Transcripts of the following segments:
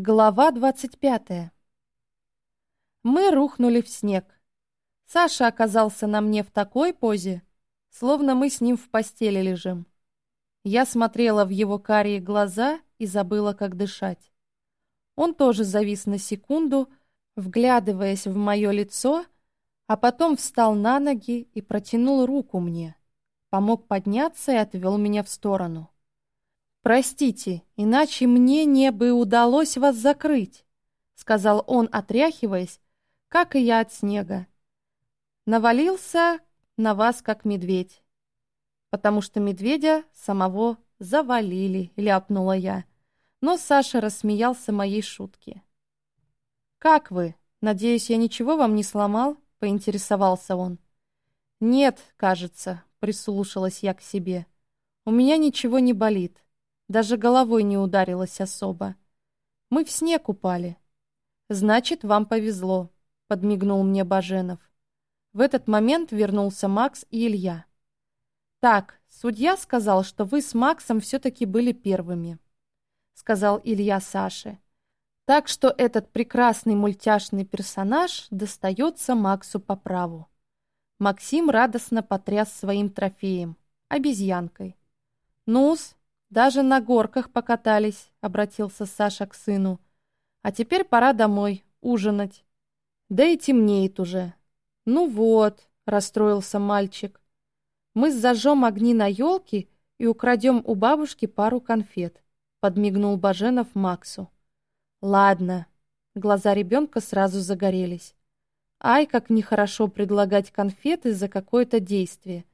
Глава двадцать пятая. Мы рухнули в снег. Саша оказался на мне в такой позе, словно мы с ним в постели лежим. Я смотрела в его карие глаза и забыла, как дышать. Он тоже завис на секунду, вглядываясь в мое лицо, а потом встал на ноги и протянул руку мне, помог подняться и отвел меня в сторону. «Простите, иначе мне не бы удалось вас закрыть», — сказал он, отряхиваясь, как и я от снега. «Навалился на вас, как медведь, потому что медведя самого завалили», — ляпнула я. Но Саша рассмеялся моей шутке. «Как вы? Надеюсь, я ничего вам не сломал?» — поинтересовался он. «Нет, кажется», — прислушалась я к себе. «У меня ничего не болит». Даже головой не ударилась особо. Мы в снег упали. Значит, вам повезло, подмигнул мне Баженов. В этот момент вернулся Макс и Илья. Так, судья сказал, что вы с Максом все-таки были первыми, сказал Илья Саше. Так что этот прекрасный мультяшный персонаж достается Максу по праву. Максим радостно потряс своим трофеем — обезьянкой. «Ну-с, даже на горках покатались, обратился Саша к сыну. А теперь пора домой, ужинать. Да и темнеет уже. Ну вот, расстроился мальчик. Мы зажжем огни на елке и украдем у бабушки пару конфет, подмигнул Баженов Максу. Ладно. Глаза ребенка сразу загорелись. Ай, как нехорошо предлагать конфеты за какое-то действие.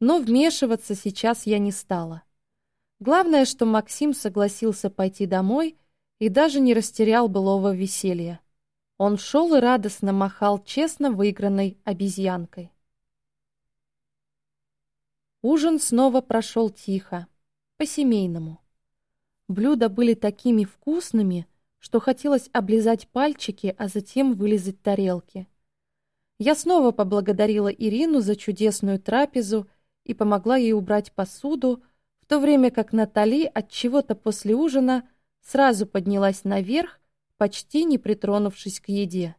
Но вмешиваться сейчас я не стала. Главное, что Максим согласился пойти домой и даже не растерял былого веселья. Он шел и радостно махал честно выигранной обезьянкой. Ужин снова прошел тихо, по-семейному. Блюда были такими вкусными, что хотелось облизать пальчики, а затем вылезать тарелки. Я снова поблагодарила Ирину за чудесную трапезу и помогла ей убрать посуду, то время как Натали от чего-то после ужина сразу поднялась наверх, почти не притронувшись к еде.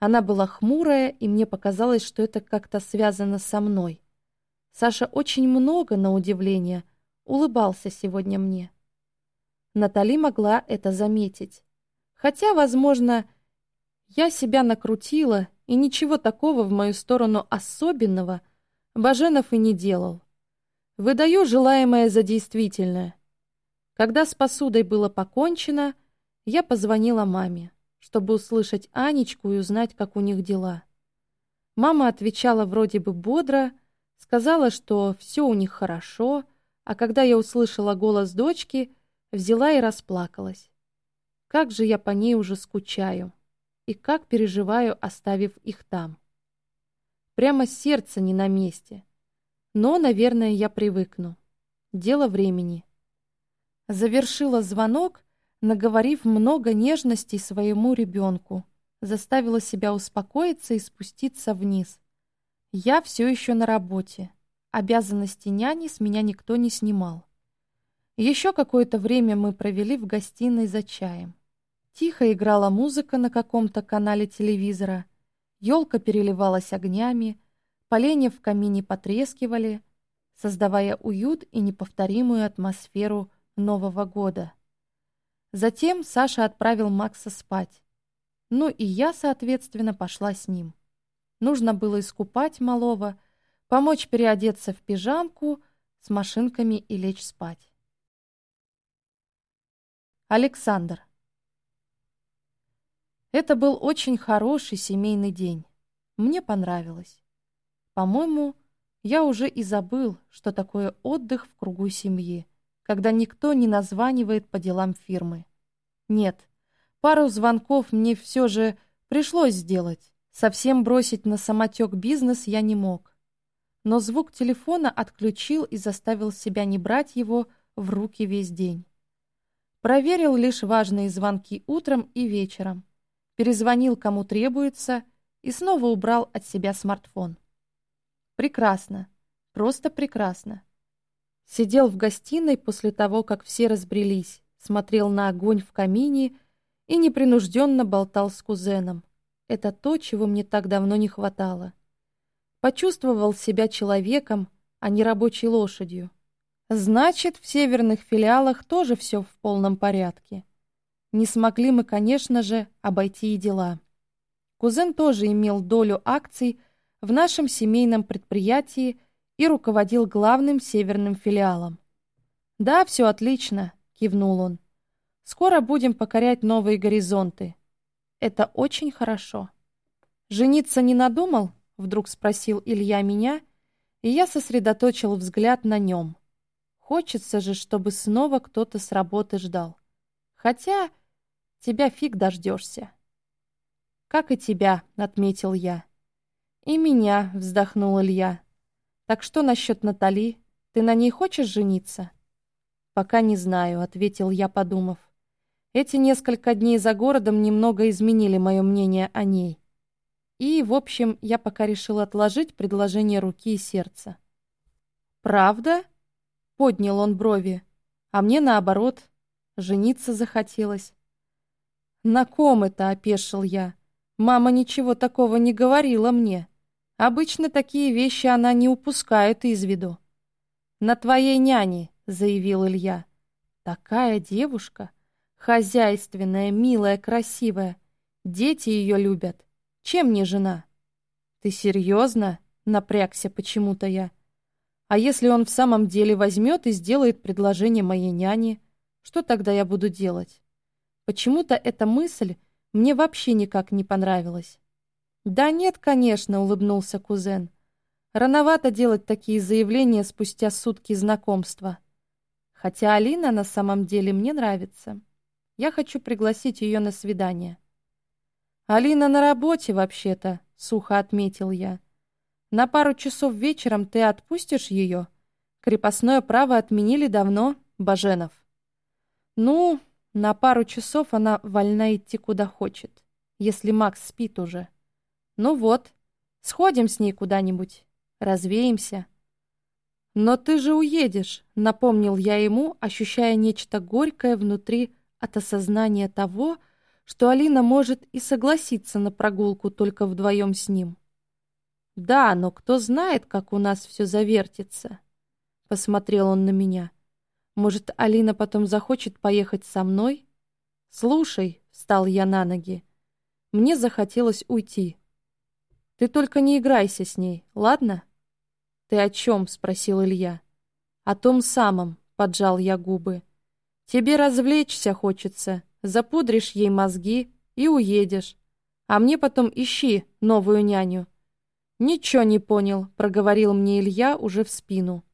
Она была хмурая, и мне показалось, что это как-то связано со мной. Саша очень много, на удивление, улыбался сегодня мне. Натали могла это заметить. Хотя, возможно, я себя накрутила, и ничего такого в мою сторону особенного Баженов и не делал. Выдаю желаемое за действительное. Когда с посудой было покончено, я позвонила маме, чтобы услышать Анечку и узнать, как у них дела. Мама отвечала вроде бы бодро, сказала, что все у них хорошо, а когда я услышала голос дочки, взяла и расплакалась. Как же я по ней уже скучаю и как переживаю, оставив их там. Прямо сердце не на месте. Но, наверное, я привыкну. Дело времени. Завершила звонок, наговорив много нежностей своему ребенку. Заставила себя успокоиться и спуститься вниз. Я все еще на работе. Обязанности няни с меня никто не снимал. Еще какое-то время мы провели в гостиной за чаем. Тихо играла музыка на каком-то канале телевизора. Елка переливалась огнями, Поленья в камине потрескивали, создавая уют и неповторимую атмосферу Нового года. Затем Саша отправил Макса спать. Ну и я, соответственно, пошла с ним. Нужно было искупать малого, помочь переодеться в пижамку с машинками и лечь спать. Александр. Это был очень хороший семейный день. Мне понравилось. По-моему, я уже и забыл, что такое отдых в кругу семьи, когда никто не названивает по делам фирмы. Нет, пару звонков мне все же пришлось сделать. Совсем бросить на самотек бизнес я не мог. Но звук телефона отключил и заставил себя не брать его в руки весь день. Проверил лишь важные звонки утром и вечером. Перезвонил кому требуется и снова убрал от себя смартфон. Прекрасно. Просто прекрасно. Сидел в гостиной после того, как все разбрелись, смотрел на огонь в камине и непринужденно болтал с кузеном. Это то, чего мне так давно не хватало. Почувствовал себя человеком, а не рабочей лошадью. Значит, в северных филиалах тоже все в полном порядке. Не смогли мы, конечно же, обойти и дела. Кузен тоже имел долю акций в нашем семейном предприятии и руководил главным северным филиалом. «Да, все отлично», — кивнул он. «Скоро будем покорять новые горизонты. Это очень хорошо». «Жениться не надумал?» — вдруг спросил Илья меня, и я сосредоточил взгляд на нем. Хочется же, чтобы снова кто-то с работы ждал. Хотя тебя фиг дождешься. «Как и тебя», — отметил я. «И меня», — вздохнул Илья. «Так что насчет Натали? Ты на ней хочешь жениться?» «Пока не знаю», — ответил я, подумав. Эти несколько дней за городом немного изменили мое мнение о ней. И, в общем, я пока решил отложить предложение руки и сердца. «Правда?» — поднял он брови. «А мне, наоборот, жениться захотелось». «На ком это?» — опешил я. «Мама ничего такого не говорила мне. Обычно такие вещи она не упускает из виду». «На твоей няне», заявил Илья. Такая девушка, хозяйственная, милая, красивая. Дети ее любят. Чем не жена? Ты серьезно? Напрягся почему-то я. А если он в самом деле возьмет и сделает предложение моей няне, что тогда я буду делать? Почему-то эта мысль мне вообще никак не понравилась. «Да нет, конечно», — улыбнулся кузен. «Рановато делать такие заявления спустя сутки знакомства. Хотя Алина на самом деле мне нравится. Я хочу пригласить ее на свидание. «Алина на работе, вообще-то», — сухо отметил я. «На пару часов вечером ты отпустишь ее? Крепостное право отменили давно, Баженов». «Ну, на пару часов она вольна идти куда хочет, если Макс спит уже. Ну вот, сходим с ней куда-нибудь, развеемся». «Но ты же уедешь», — напомнил я ему, ощущая нечто горькое внутри от осознания того, что Алина может и согласиться на прогулку только вдвоем с ним. «Да, но кто знает, как у нас все завертится?» — посмотрел он на меня. «Может, Алина потом захочет поехать со мной?» «Слушай», — встал я на ноги, — «мне захотелось уйти. Ты только не играйся с ней, ладно?» «Ты о чем?» — спросил Илья. «О том самом», — поджал я губы. «Тебе развлечься хочется, запудришь ей мозги и уедешь. А мне потом ищи новую няню». «Ничего не понял», — проговорил мне Илья уже в спину.